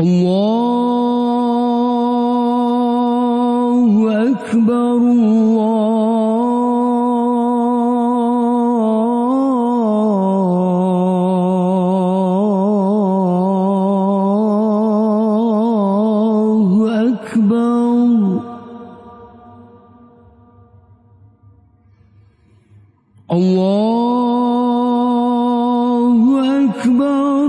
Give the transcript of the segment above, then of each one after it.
الله أكبر الله أكبر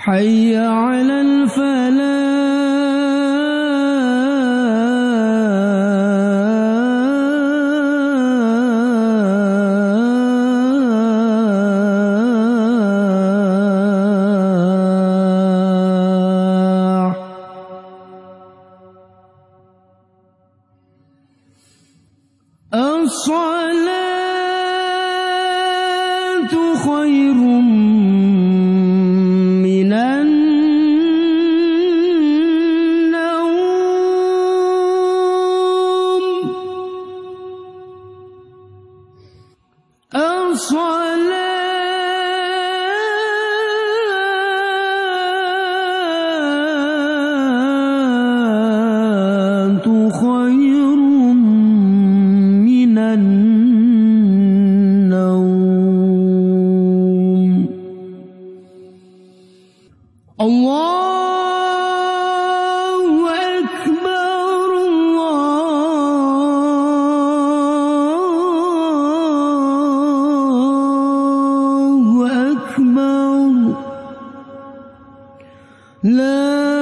حي على الفلاح. الصلاة خير الصلاة خير من النوم. الله معه لا